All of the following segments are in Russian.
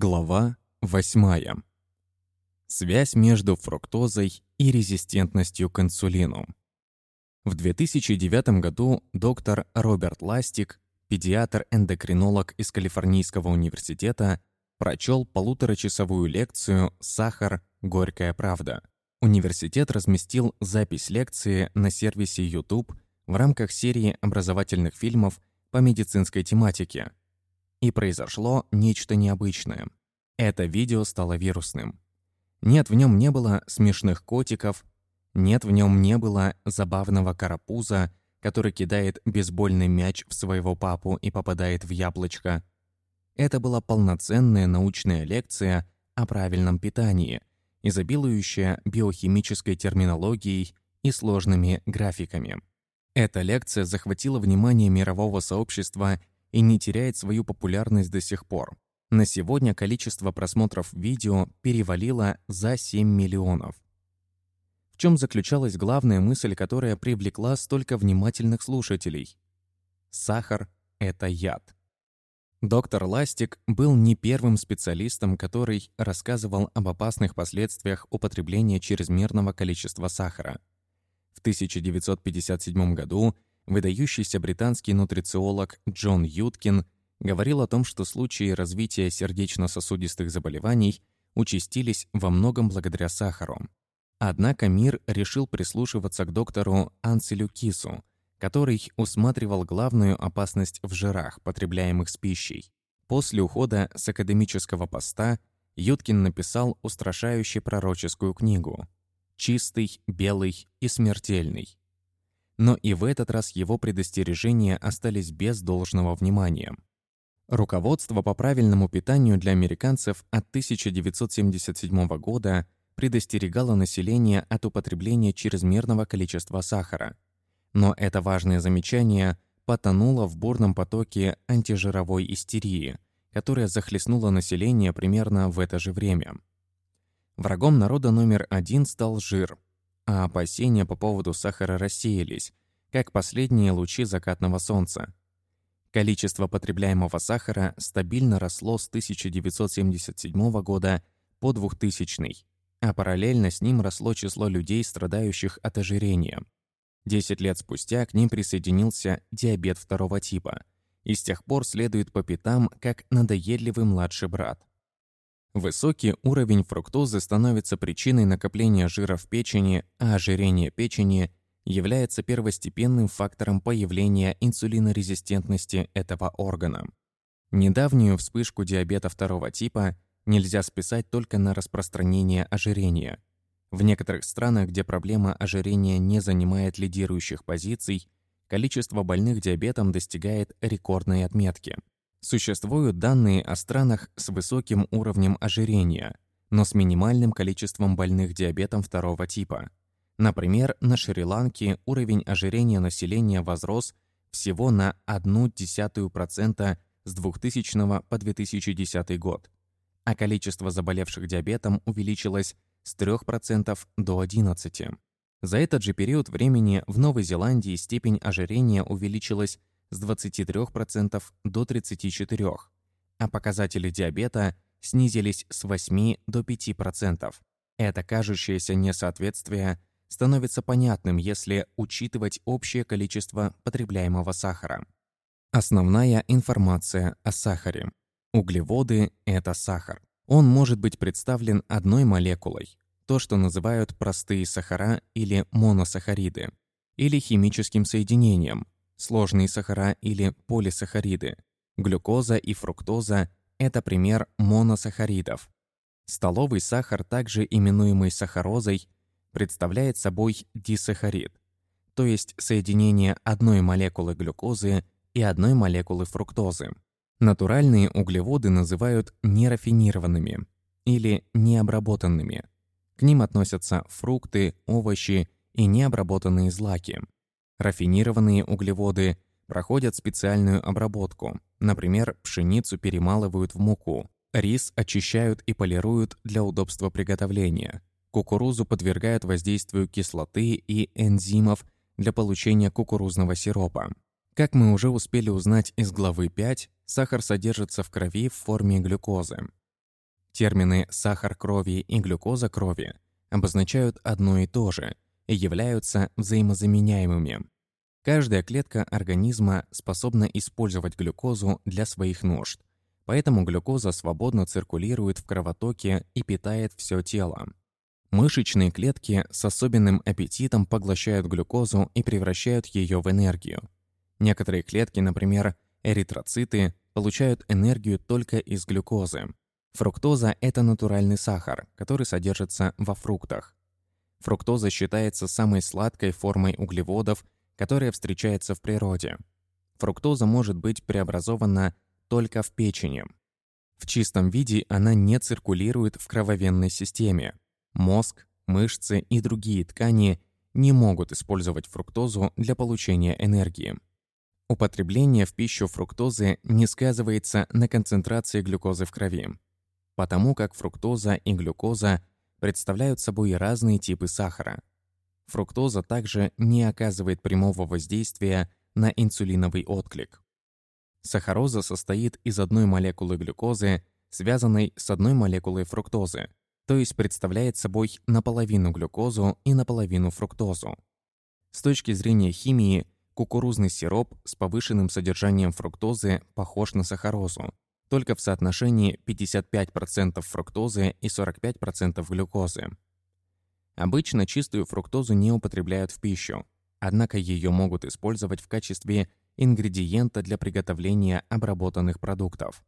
Глава 8. Связь между фруктозой и резистентностью к инсулину. В 2009 году доктор Роберт Ластик, педиатр-эндокринолог из Калифорнийского университета, прочел полуторачасовую лекцию «Сахар. Горькая правда». Университет разместил запись лекции на сервисе YouTube в рамках серии образовательных фильмов по медицинской тематике – и произошло нечто необычное. Это видео стало вирусным. Нет, в нем не было смешных котиков, нет, в нем не было забавного карапуза, который кидает бейсбольный мяч в своего папу и попадает в яблочко. Это была полноценная научная лекция о правильном питании, изобилующая биохимической терминологией и сложными графиками. Эта лекция захватила внимание мирового сообщества и не теряет свою популярность до сих пор. На сегодня количество просмотров видео перевалило за 7 миллионов. В чем заключалась главная мысль, которая привлекла столько внимательных слушателей? Сахар – это яд. Доктор Ластик был не первым специалистом, который рассказывал об опасных последствиях употребления чрезмерного количества сахара. В 1957 году Выдающийся британский нутрициолог Джон Юткин говорил о том, что случаи развития сердечно-сосудистых заболеваний участились во многом благодаря сахару. Однако мир решил прислушиваться к доктору Анселю Кису, который усматривал главную опасность в жирах, потребляемых с пищей. После ухода с академического поста Юткин написал устрашающую пророческую книгу «Чистый, белый и смертельный», но и в этот раз его предостережения остались без должного внимания. Руководство по правильному питанию для американцев от 1977 года предостерегало население от употребления чрезмерного количества сахара. Но это важное замечание потонуло в бурном потоке антижировой истерии, которая захлестнула население примерно в это же время. Врагом народа номер один стал жир – а опасения по поводу сахара рассеялись, как последние лучи закатного солнца. Количество потребляемого сахара стабильно росло с 1977 года по 2000, а параллельно с ним росло число людей, страдающих от ожирения. Десять лет спустя к ним присоединился диабет второго типа, и с тех пор следует по пятам как надоедливый младший брат. Высокий уровень фруктозы становится причиной накопления жира в печени, а ожирение печени является первостепенным фактором появления инсулинорезистентности этого органа. Недавнюю вспышку диабета второго типа нельзя списать только на распространение ожирения. В некоторых странах, где проблема ожирения не занимает лидирующих позиций, количество больных диабетом достигает рекордной отметки – Существуют данные о странах с высоким уровнем ожирения, но с минимальным количеством больных диабетом второго типа. Например, на Шри-Ланке уровень ожирения населения возрос всего на 0,1% с 2000 по 2010 год, а количество заболевших диабетом увеличилось с 3% до 11%. За этот же период времени в Новой Зеландии степень ожирения увеличилась с 23% до 34%, а показатели диабета снизились с 8 до 5%. Это кажущееся несоответствие становится понятным, если учитывать общее количество потребляемого сахара. Основная информация о сахаре. Углеводы – это сахар. Он может быть представлен одной молекулой, то, что называют простые сахара или моносахариды, или химическим соединением, сложные сахара или полисахариды. Глюкоза и фруктоза – это пример моносахаридов. Столовый сахар, также именуемый сахарозой, представляет собой дисахарид, то есть соединение одной молекулы глюкозы и одной молекулы фруктозы. Натуральные углеводы называют нерафинированными или необработанными. К ним относятся фрукты, овощи и необработанные злаки. Рафинированные углеводы проходят специальную обработку. Например, пшеницу перемалывают в муку. Рис очищают и полируют для удобства приготовления. Кукурузу подвергают воздействию кислоты и энзимов для получения кукурузного сиропа. Как мы уже успели узнать из главы 5, сахар содержится в крови в форме глюкозы. Термины «сахар крови» и «глюкоза крови» обозначают одно и то же являются взаимозаменяемыми. Каждая клетка организма способна использовать глюкозу для своих нужд, поэтому глюкоза свободно циркулирует в кровотоке и питает все тело. Мышечные клетки с особенным аппетитом поглощают глюкозу и превращают ее в энергию. Некоторые клетки, например, эритроциты, получают энергию только из глюкозы. Фруктоза – это натуральный сахар, который содержится во фруктах. Фруктоза считается самой сладкой формой углеводов, которая встречается в природе. Фруктоза может быть преобразована только в печени. В чистом виде она не циркулирует в крововенной системе. Мозг, мышцы и другие ткани не могут использовать фруктозу для получения энергии. Употребление в пищу фруктозы не сказывается на концентрации глюкозы в крови, потому как фруктоза и глюкоза представляют собой разные типы сахара. Фруктоза также не оказывает прямого воздействия на инсулиновый отклик. Сахароза состоит из одной молекулы глюкозы, связанной с одной молекулой фруктозы, то есть представляет собой наполовину глюкозу и наполовину фруктозу. С точки зрения химии – Кукурузный сироп с повышенным содержанием фруктозы похож на сахарозу, только в соотношении 55% фруктозы и 45% глюкозы. Обычно чистую фруктозу не употребляют в пищу, однако ее могут использовать в качестве ингредиента для приготовления обработанных продуктов.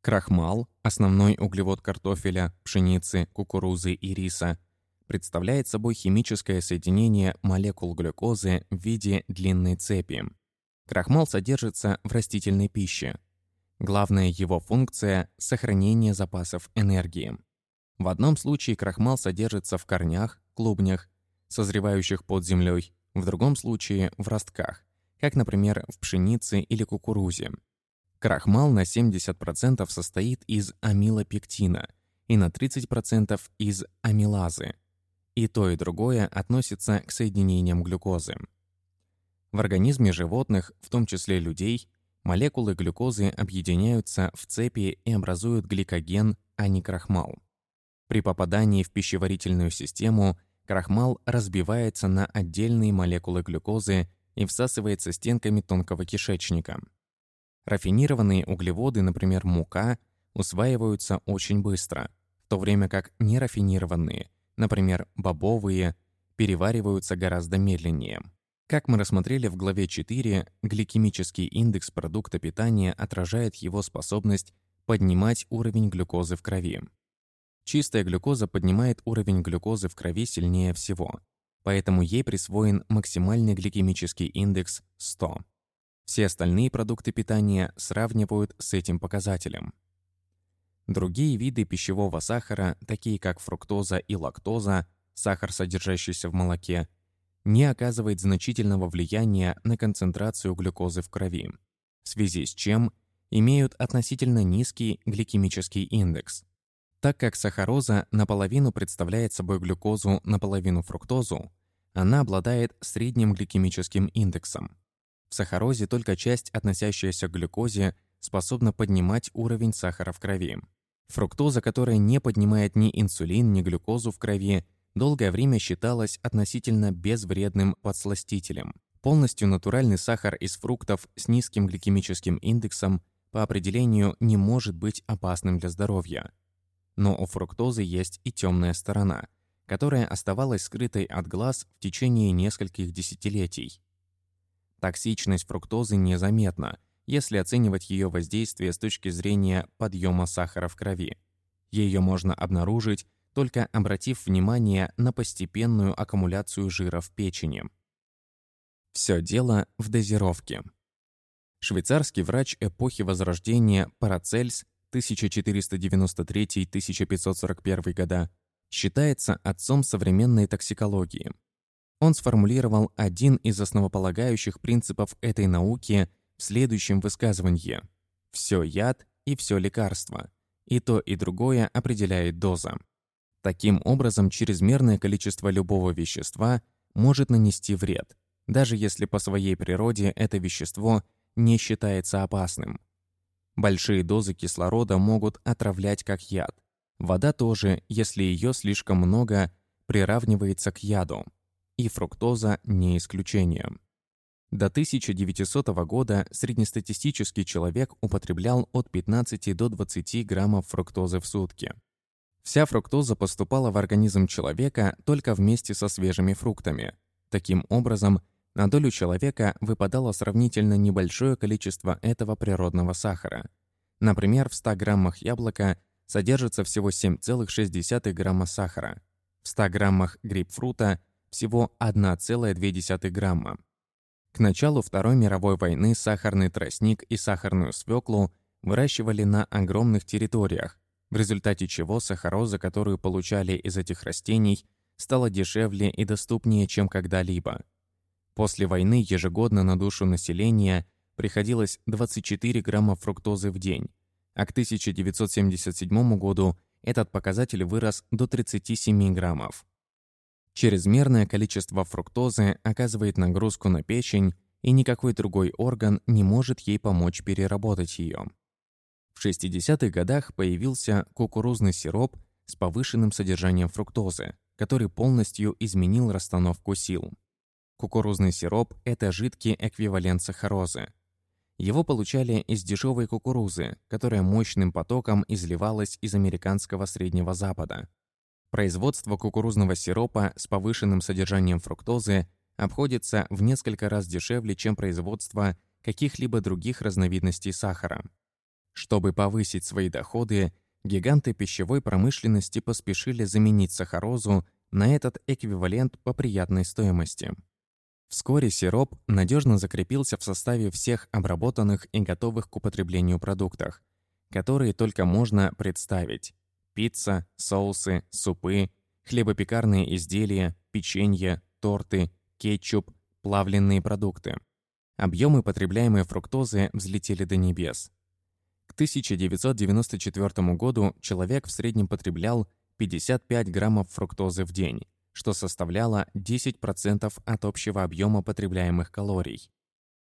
Крахмал, основной углевод картофеля, пшеницы, кукурузы и риса, представляет собой химическое соединение молекул глюкозы в виде длинной цепи. Крахмал содержится в растительной пище. Главная его функция – сохранение запасов энергии. В одном случае крахмал содержится в корнях, клубнях, созревающих под землей, в другом случае – в ростках, как, например, в пшенице или кукурузе. Крахмал на 70% состоит из амилопектина и на 30% из амилазы – и то, и другое относится к соединениям глюкозы. В организме животных, в том числе людей, молекулы глюкозы объединяются в цепи и образуют гликоген, а не крахмал. При попадании в пищеварительную систему крахмал разбивается на отдельные молекулы глюкозы и всасывается стенками тонкого кишечника. Рафинированные углеводы, например, мука, усваиваются очень быстро, в то время как нерафинированные например, бобовые, перевариваются гораздо медленнее. Как мы рассмотрели в главе 4, гликемический индекс продукта питания отражает его способность поднимать уровень глюкозы в крови. Чистая глюкоза поднимает уровень глюкозы в крови сильнее всего, поэтому ей присвоен максимальный гликемический индекс 100. Все остальные продукты питания сравнивают с этим показателем. Другие виды пищевого сахара, такие как фруктоза и лактоза, сахар, содержащийся в молоке, не оказывает значительного влияния на концентрацию глюкозы в крови, в связи с чем имеют относительно низкий гликемический индекс. Так как сахароза наполовину представляет собой глюкозу, наполовину фруктозу, она обладает средним гликемическим индексом. В сахарозе только часть, относящаяся к глюкозе, способна поднимать уровень сахара в крови. Фруктоза, которая не поднимает ни инсулин, ни глюкозу в крови, долгое время считалась относительно безвредным подсластителем. Полностью натуральный сахар из фруктов с низким гликемическим индексом по определению не может быть опасным для здоровья. Но у фруктозы есть и темная сторона, которая оставалась скрытой от глаз в течение нескольких десятилетий. Токсичность фруктозы незаметна – если оценивать ее воздействие с точки зрения подъема сахара в крови. Ее можно обнаружить, только обратив внимание на постепенную аккумуляцию жира в печени. Все дело в дозировке. Швейцарский врач эпохи Возрождения Парацельс 1493-1541 года считается отцом современной токсикологии. Он сформулировал один из основополагающих принципов этой науки – в следующем высказывании. Все яд и все лекарство. И то, и другое определяет доза. Таким образом, чрезмерное количество любого вещества может нанести вред, даже если по своей природе это вещество не считается опасным. Большие дозы кислорода могут отравлять как яд. Вода тоже, если ее слишком много, приравнивается к яду. И фруктоза не исключение. До 1900 года среднестатистический человек употреблял от 15 до 20 граммов фруктозы в сутки. Вся фруктоза поступала в организм человека только вместе со свежими фруктами. Таким образом, на долю человека выпадало сравнительно небольшое количество этого природного сахара. Например, в 100 граммах яблока содержится всего 7,6 грамма сахара, в 100 граммах грейпфрута – всего 1,2 грамма. К началу Второй мировой войны сахарный тростник и сахарную свеклу выращивали на огромных территориях, в результате чего сахароза, которую получали из этих растений, стала дешевле и доступнее, чем когда-либо. После войны ежегодно на душу населения приходилось 24 грамма фруктозы в день, а к 1977 году этот показатель вырос до 37 граммов. Чрезмерное количество фруктозы оказывает нагрузку на печень, и никакой другой орган не может ей помочь переработать ее. В 60-х годах появился кукурузный сироп с повышенным содержанием фруктозы, который полностью изменил расстановку сил. Кукурузный сироп – это жидкий эквивалент сахарозы. Его получали из дешевой кукурузы, которая мощным потоком изливалась из американского Среднего Запада. Производство кукурузного сиропа с повышенным содержанием фруктозы обходится в несколько раз дешевле, чем производство каких-либо других разновидностей сахара. Чтобы повысить свои доходы, гиганты пищевой промышленности поспешили заменить сахарозу на этот эквивалент по приятной стоимости. Вскоре сироп надежно закрепился в составе всех обработанных и готовых к употреблению продуктах, которые только можно представить пицца, соусы, супы, хлебопекарные изделия, печенье, торты, кетчуп, плавленные продукты. Объемы потребляемой фруктозы взлетели до небес. К 1994 году человек в среднем потреблял 55 граммов фруктозы в день, что составляло 10% от общего объема потребляемых калорий.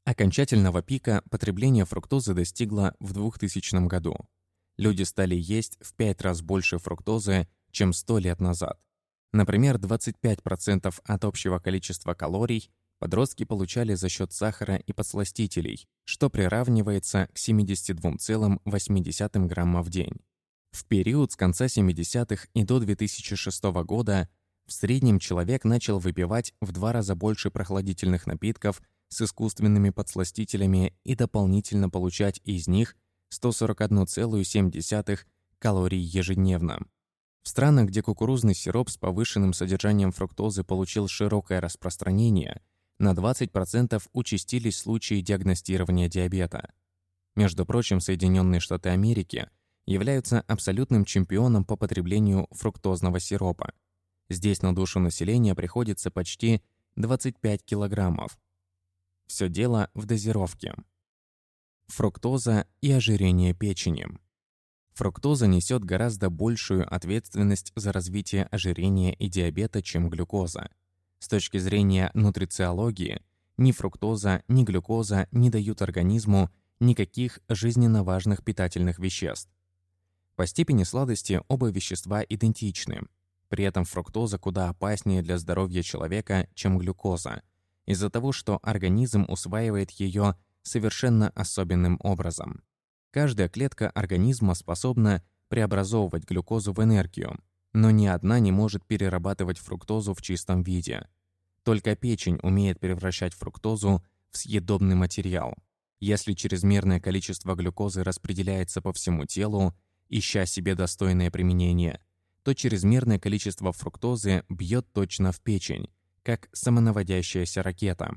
Окончательного пика потребление фруктозы достигло в 2000 году люди стали есть в 5 раз больше фруктозы, чем 100 лет назад. Например, 25% от общего количества калорий подростки получали за счет сахара и подсластителей, что приравнивается к 72,8 грамма в день. В период с конца 70-х и до 2006 года в среднем человек начал выпивать в два раза больше прохладительных напитков с искусственными подсластителями и дополнительно получать из них – 141,7 калорий ежедневно. В странах, где кукурузный сироп с повышенным содержанием фруктозы получил широкое распространение, на 20% участились случаи диагностирования диабета. Между прочим, Соединенные Штаты Америки являются абсолютным чемпионом по потреблению фруктозного сиропа. Здесь на душу населения приходится почти 25 килограммов. Все дело в дозировке фруктоза и ожирение печени. Фруктоза несет гораздо большую ответственность за развитие ожирения и диабета, чем глюкоза. С точки зрения нутрициологии, ни фруктоза, ни глюкоза не дают организму никаких жизненно важных питательных веществ. По степени сладости оба вещества идентичны. При этом фруктоза куда опаснее для здоровья человека, чем глюкоза, из-за того, что организм усваивает ее совершенно особенным образом. Каждая клетка организма способна преобразовывать глюкозу в энергию, но ни одна не может перерабатывать фруктозу в чистом виде. Только печень умеет превращать фруктозу в съедобный материал. Если чрезмерное количество глюкозы распределяется по всему телу, ища себе достойное применение, то чрезмерное количество фруктозы бьет точно в печень, как самонаводящаяся ракета.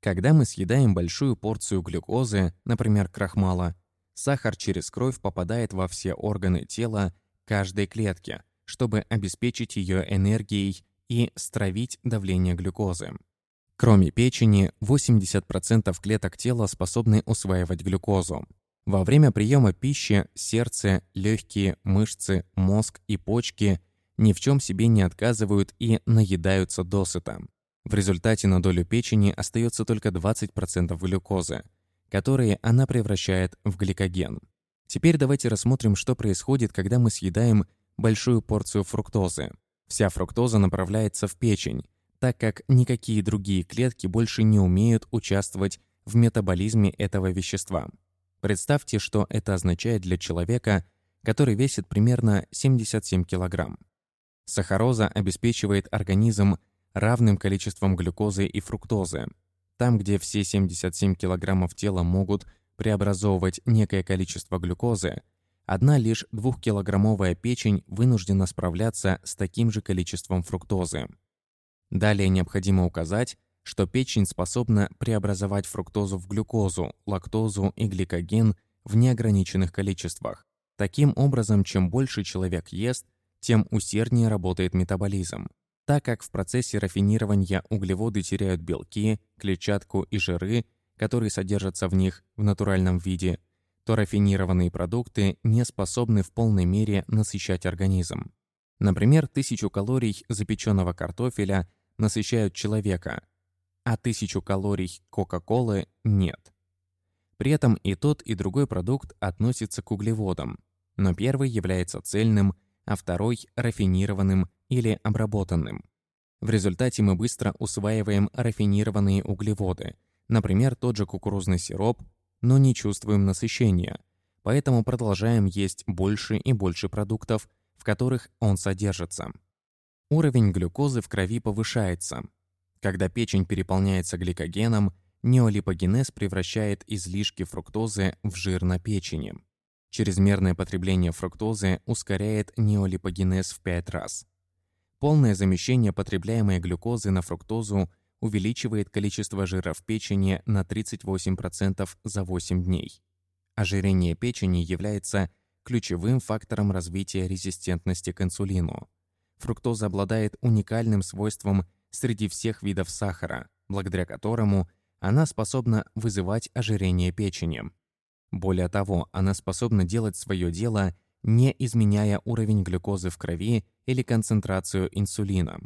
Когда мы съедаем большую порцию глюкозы, например, крахмала, сахар через кровь попадает во все органы тела каждой клетки, чтобы обеспечить ее энергией и стравить давление глюкозы. Кроме печени, 80% клеток тела способны усваивать глюкозу. Во время приема пищи сердце, легкие, мышцы, мозг и почки ни в чем себе не отказывают и наедаются досыта. В результате на долю печени остается только 20% глюкозы, которые она превращает в гликоген. Теперь давайте рассмотрим, что происходит, когда мы съедаем большую порцию фруктозы. Вся фруктоза направляется в печень, так как никакие другие клетки больше не умеют участвовать в метаболизме этого вещества. Представьте, что это означает для человека, который весит примерно 77 кг. Сахароза обеспечивает организм равным количеством глюкозы и фруктозы. Там, где все 77 кг тела могут преобразовывать некое количество глюкозы, одна лишь двухкилограммовая печень вынуждена справляться с таким же количеством фруктозы. Далее необходимо указать, что печень способна преобразовать фруктозу в глюкозу, лактозу и гликоген в неограниченных количествах. Таким образом, чем больше человек ест, тем усерднее работает метаболизм. Так как в процессе рафинирования углеводы теряют белки, клетчатку и жиры, которые содержатся в них в натуральном виде, то рафинированные продукты не способны в полной мере насыщать организм. Например, тысячу калорий запеченного картофеля насыщают человека, а тысячу калорий Кока-Колы нет. При этом и тот, и другой продукт относится к углеводам, но первый является цельным, а второй – рафинированным или обработанным. В результате мы быстро усваиваем рафинированные углеводы, например, тот же кукурузный сироп, но не чувствуем насыщения, поэтому продолжаем есть больше и больше продуктов, в которых он содержится. Уровень глюкозы в крови повышается. Когда печень переполняется гликогеном, неолипогенез превращает излишки фруктозы в жир на печени. Чрезмерное потребление фруктозы ускоряет неолипогенез в 5 раз. Полное замещение потребляемой глюкозы на фруктозу увеличивает количество жира в печени на 38% за 8 дней. Ожирение печени является ключевым фактором развития резистентности к инсулину. Фруктоза обладает уникальным свойством среди всех видов сахара, благодаря которому она способна вызывать ожирение печени. Более того, она способна делать свое дело, не изменяя уровень глюкозы в крови или концентрацию инсулина.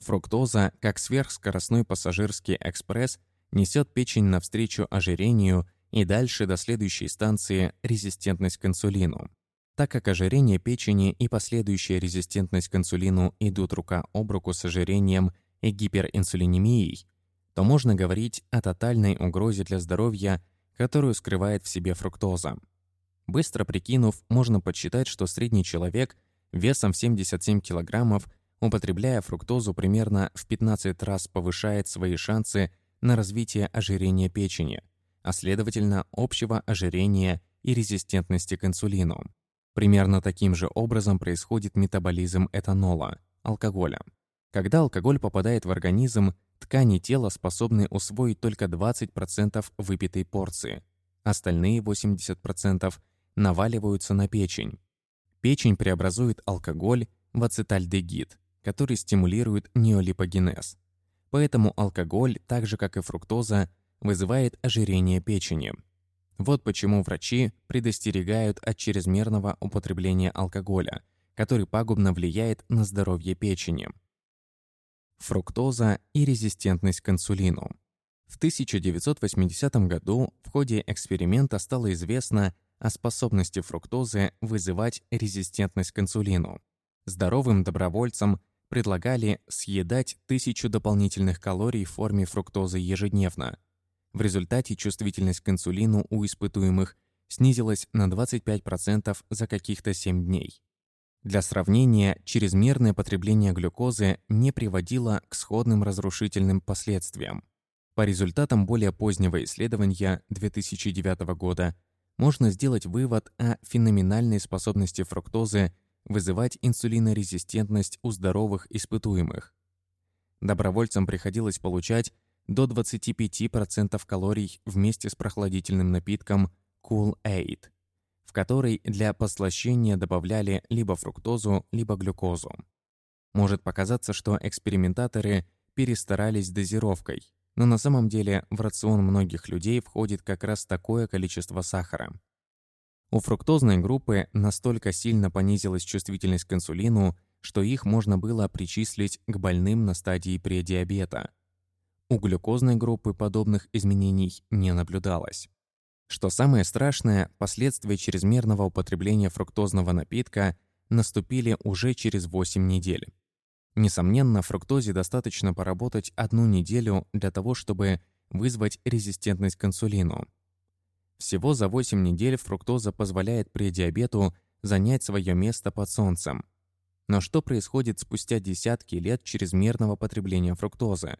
Фруктоза, как сверхскоростной пассажирский экспресс, несет печень навстречу ожирению и дальше до следующей станции резистентность к инсулину. Так как ожирение печени и последующая резистентность к инсулину идут рука об руку с ожирением и гиперинсулинемией, то можно говорить о тотальной угрозе для здоровья, которую скрывает в себе фруктоза. Быстро прикинув, можно подсчитать, что средний человек весом в 77 кг, употребляя фруктозу примерно в 15 раз повышает свои шансы на развитие ожирения печени, а следовательно общего ожирения и резистентности к инсулину. Примерно таким же образом происходит метаболизм этанола, алкоголя. Когда алкоголь попадает в организм, ткани тела способны усвоить только 20% выпитой порции. Остальные 80% наваливаются на печень. Печень преобразует алкоголь в ацетальдегид, который стимулирует неолипогенез. Поэтому алкоголь, так же как и фруктоза, вызывает ожирение печени – вот почему врачи предостерегают от чрезмерного употребления алкоголя, который пагубно влияет на здоровье печени. Фруктоза и резистентность к инсулину. В 1980 году в ходе эксперимента стало известно о способности фруктозы вызывать резистентность к инсулину. Здоровым добровольцам предлагали съедать тысячу дополнительных калорий в форме фруктозы ежедневно – в результате чувствительность к инсулину у испытуемых снизилась на 25% за каких-то 7 дней. Для сравнения, чрезмерное потребление глюкозы не приводило к сходным разрушительным последствиям. По результатам более позднего исследования 2009 года можно сделать вывод о феноменальной способности фруктозы вызывать инсулинорезистентность у здоровых испытуемых. Добровольцам приходилось получать до 25% калорий вместе с прохладительным напитком Cool Aid, в который для послащения добавляли либо фруктозу, либо глюкозу. Может показаться, что экспериментаторы перестарались дозировкой, но на самом деле в рацион многих людей входит как раз такое количество сахара. У фруктозной группы настолько сильно понизилась чувствительность к инсулину, что их можно было причислить к больным на стадии предиабета – у глюкозной группы подобных изменений не наблюдалось. Что самое страшное, последствия чрезмерного употребления фруктозного напитка наступили уже через 8 недель. Несомненно, фруктозе достаточно поработать одну неделю для того, чтобы вызвать резистентность к инсулину. Всего за 8 недель фруктоза позволяет предиабету занять свое место под солнцем. Но что происходит спустя десятки лет чрезмерного потребления фруктозы?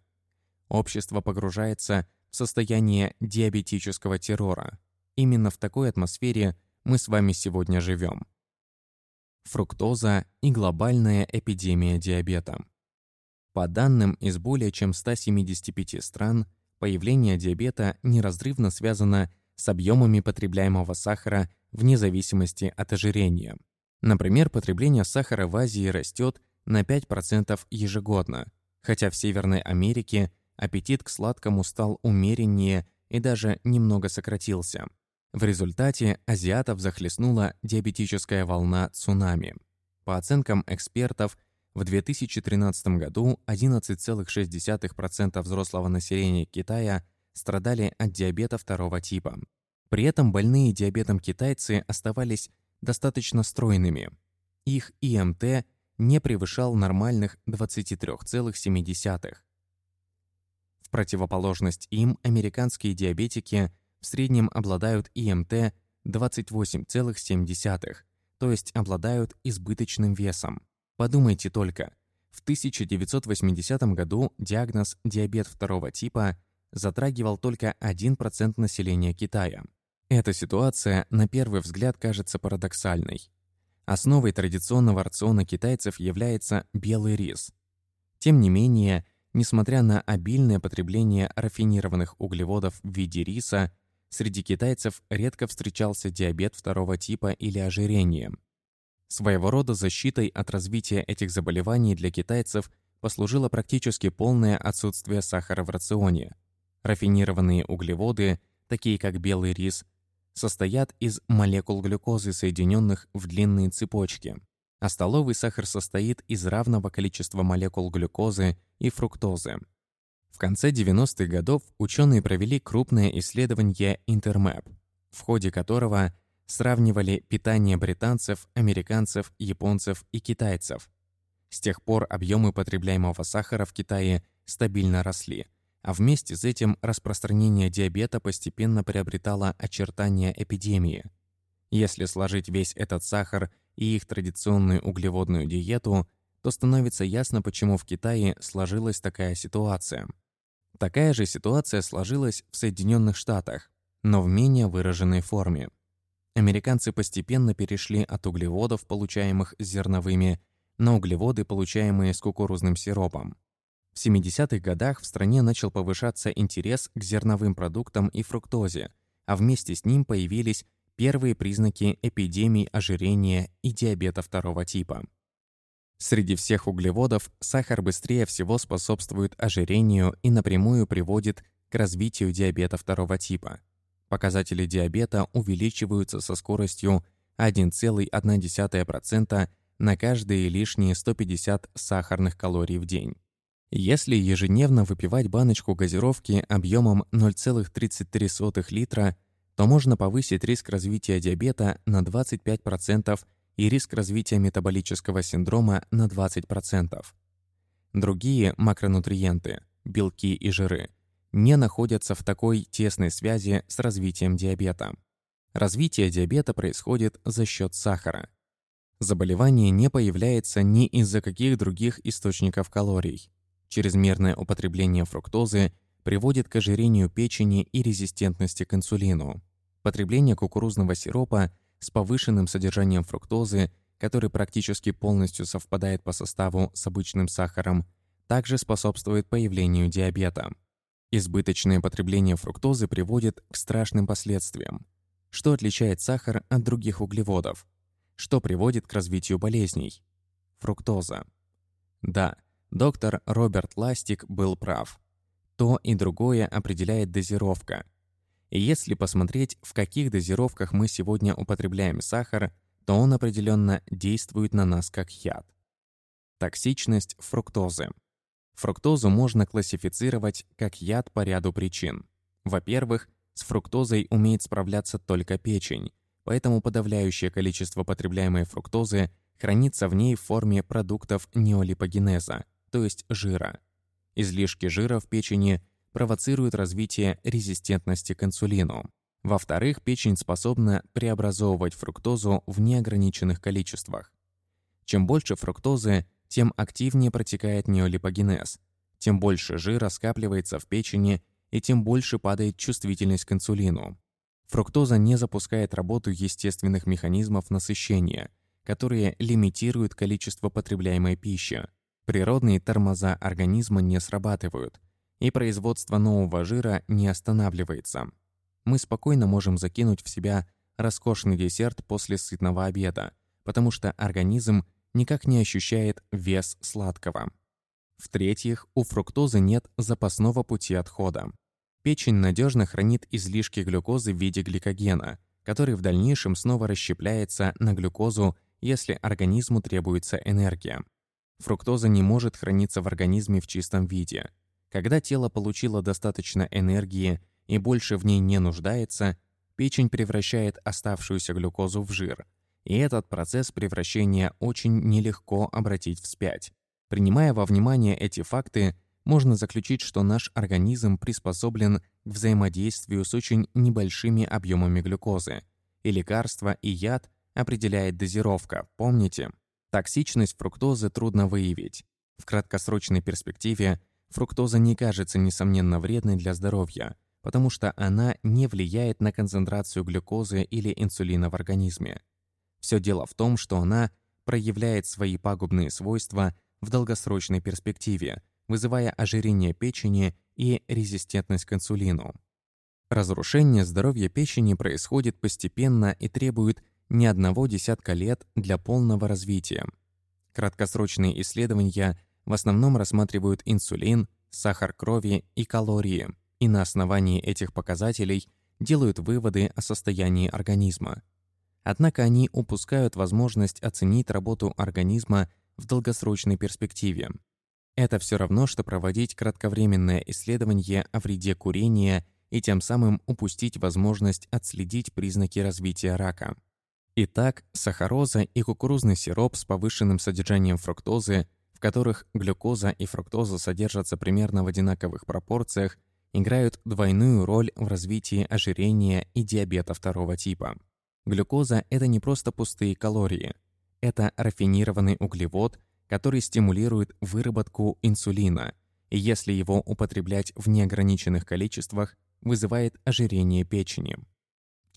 Общество погружается в состояние диабетического террора. Именно в такой атмосфере мы с вами сегодня живем. Фруктоза и глобальная эпидемия диабета. По данным из более чем 175 стран, появление диабета неразрывно связано с объемами потребляемого сахара вне зависимости от ожирения. Например, потребление сахара в Азии растет на 5% ежегодно, хотя в Северной Америке аппетит к сладкому стал умереннее и даже немного сократился. В результате азиатов захлестнула диабетическая волна цунами. По оценкам экспертов, в 2013 году 11,6% взрослого населения Китая страдали от диабета второго типа. При этом больные диабетом китайцы оставались достаточно стройными. Их ИМТ не превышал нормальных 23,7. В противоположность им американские диабетики в среднем обладают ИМТ 28,7, то есть обладают избыточным весом. Подумайте только, в 1980 году диагноз диабет второго типа затрагивал только 1% населения Китая. Эта ситуация на первый взгляд кажется парадоксальной. Основой традиционного рациона китайцев является белый рис. Тем не менее, несмотря на обильное потребление рафинированных углеводов в виде риса, среди китайцев редко встречался диабет второго типа или ожирение. Своего рода защитой от развития этих заболеваний для китайцев послужило практически полное отсутствие сахара в рационе. Рафинированные углеводы, такие как белый рис, состоят из молекул глюкозы, соединенных в длинные цепочки, а столовый сахар состоит из равного количества молекул глюкозы и фруктозы. Конце 90-х годов ученые провели крупное исследование Intermap, в ходе которого сравнивали питание британцев, американцев, японцев и китайцев. С тех пор объемы потребляемого сахара в Китае стабильно росли, а вместе с этим распространение диабета постепенно приобретало очертания эпидемии. Если сложить весь этот сахар и их традиционную углеводную диету, то становится ясно, почему в Китае сложилась такая ситуация – Такая же ситуация сложилась в Соединенных Штатах, но в менее выраженной форме. Американцы постепенно перешли от углеводов, получаемых зерновыми, на углеводы, получаемые с кукурузным сиропом. В 70-х годах в стране начал повышаться интерес к зерновым продуктам и фруктозе, а вместе с ним появились первые признаки эпидемий ожирения и диабета второго типа. Среди всех углеводов сахар быстрее всего способствует ожирению и напрямую приводит к развитию диабета второго типа. Показатели диабета увеличиваются со скоростью 1,1% на каждые лишние 150 сахарных калорий в день. Если ежедневно выпивать баночку газировки объемом 0,33 литра, то можно повысить риск развития диабета на 25% и риск развития метаболического синдрома на 20%. Другие макронутриенты, белки и жиры, не находятся в такой тесной связи с развитием диабета. Развитие диабета происходит за счет сахара. Заболевание не появляется ни из-за каких других источников калорий. Чрезмерное употребление фруктозы приводит к ожирению печени и резистентности к инсулину. Потребление кукурузного сиропа с повышенным содержанием фруктозы, который практически полностью совпадает по составу с обычным сахаром, также способствует появлению диабета. Избыточное потребление фруктозы приводит к страшным последствиям. Что отличает сахар от других углеводов? Что приводит к развитию болезней? Фруктоза. Да, доктор Роберт Ластик был прав. То и другое определяет дозировка – и если посмотреть, в каких дозировках мы сегодня употребляем сахар, то он определенно действует на нас как яд. Токсичность фруктозы. Фруктозу можно классифицировать как яд по ряду причин. Во-первых, с фруктозой умеет справляться только печень, поэтому подавляющее количество потребляемой фруктозы хранится в ней в форме продуктов неолипогенеза, то есть жира. Излишки жира в печени провоцируют развитие резистентности к инсулину. Во-вторых, печень способна преобразовывать фруктозу в неограниченных количествах. Чем больше фруктозы, тем активнее протекает неолипогенез, тем больше жира скапливается в печени и тем больше падает чувствительность к инсулину. Фруктоза не запускает работу естественных механизмов насыщения, которые лимитируют количество потребляемой пищи. Природные тормоза организма не срабатывают, и производство нового жира не останавливается. Мы спокойно можем закинуть в себя роскошный десерт после сытного обеда, потому что организм никак не ощущает вес сладкого. В-третьих, у фруктозы нет запасного пути отхода. Печень надежно хранит излишки глюкозы в виде гликогена, который в дальнейшем снова расщепляется на глюкозу, если организму требуется энергия. Фруктоза не может храниться в организме в чистом виде. Когда тело получило достаточно энергии и больше в ней не нуждается, печень превращает оставшуюся глюкозу в жир – и этот процесс превращения очень нелегко обратить вспять. Принимая во внимание эти факты, можно заключить, что наш организм приспособлен к взаимодействию с очень небольшими объемами глюкозы. И лекарство, и яд определяет дозировка, помните? Токсичность фруктозы трудно выявить. В краткосрочной перспективе фруктоза не кажется несомненно вредной для здоровья, потому что она не влияет на концентрацию глюкозы или инсулина в организме. Все дело в том, что она проявляет свои пагубные свойства в долгосрочной перспективе, вызывая ожирение печени и резистентность к инсулину. Разрушение здоровья печени происходит постепенно и требует не одного десятка лет для полного развития. Краткосрочные исследования в основном рассматривают инсулин, сахар крови и калории, и на основании этих показателей делают выводы о состоянии организма. Однако они упускают возможность оценить работу организма в долгосрочной перспективе. Это все равно, что проводить кратковременное исследование о вреде курения и тем самым упустить возможность отследить признаки развития рака. Итак, сахароза и кукурузный сироп с повышенным содержанием фруктозы, в которых глюкоза и фруктоза содержатся примерно в одинаковых пропорциях, играют двойную роль в развитии ожирения и диабета второго типа. Глюкоза – это не просто пустые калории. Это рафинированный углевод, который стимулирует выработку инсулина, и если его употреблять в неограниченных количествах, вызывает ожирение печени.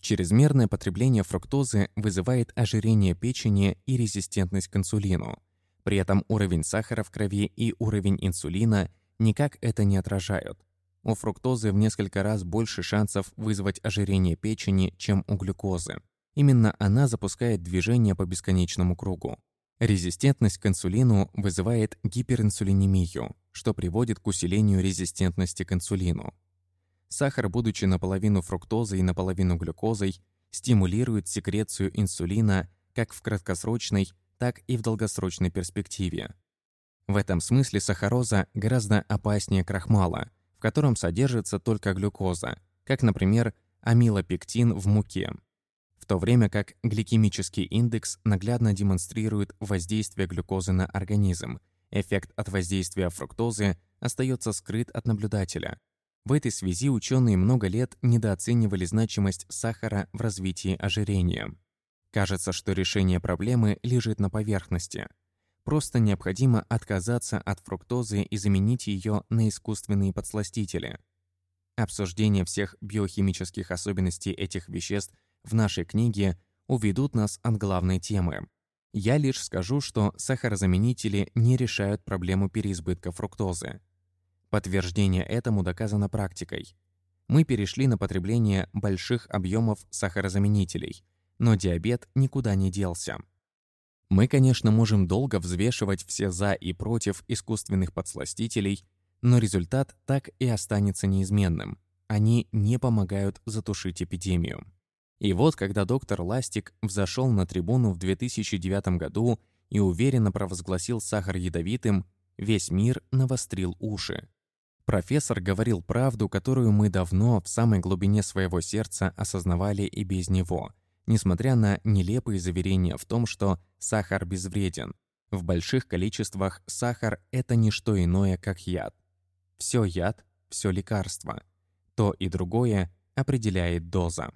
Чрезмерное потребление фруктозы вызывает ожирение печени и резистентность к инсулину. При этом уровень сахара в крови и уровень инсулина никак это не отражают. У фруктозы в несколько раз больше шансов вызвать ожирение печени, чем у глюкозы. Именно она запускает движение по бесконечному кругу. Резистентность к инсулину вызывает гиперинсулинемию, что приводит к усилению резистентности к инсулину. Сахар, будучи наполовину фруктозой и наполовину глюкозой, стимулирует секрецию инсулина как в краткосрочной, так и в долгосрочной перспективе. В этом смысле сахароза гораздо опаснее крахмала, в котором содержится только глюкоза, как, например, амилопектин в муке в то время как гликемический индекс наглядно демонстрирует воздействие глюкозы на организм. Эффект от воздействия фруктозы остается скрыт от наблюдателя. В этой связи ученые много лет недооценивали значимость сахара в развитии ожирения. Кажется, что решение проблемы лежит на поверхности. Просто необходимо отказаться от фруктозы и заменить ее на искусственные подсластители. Обсуждение всех биохимических особенностей этих веществ в нашей книге уведут нас от главной темы. Я лишь скажу, что сахарозаменители не решают проблему переизбытка фруктозы. Подтверждение этому доказано практикой. Мы перешли на потребление больших объемов сахарозаменителей, но диабет никуда не делся. Мы, конечно, можем долго взвешивать все «за» и «против» искусственных подсластителей, но результат так и останется неизменным. Они не помогают затушить эпидемию. И вот, когда доктор Ластик взошел на трибуну в 2009 году и уверенно провозгласил сахар ядовитым, весь мир навострил уши. Профессор говорил правду, которую мы давно в самой глубине своего сердца осознавали и без него. несмотря на нелепые заверения в том, что сахар безвреден. В больших количествах сахар – это не что иное, как яд. Все яд, все лекарство. То и другое определяет доза.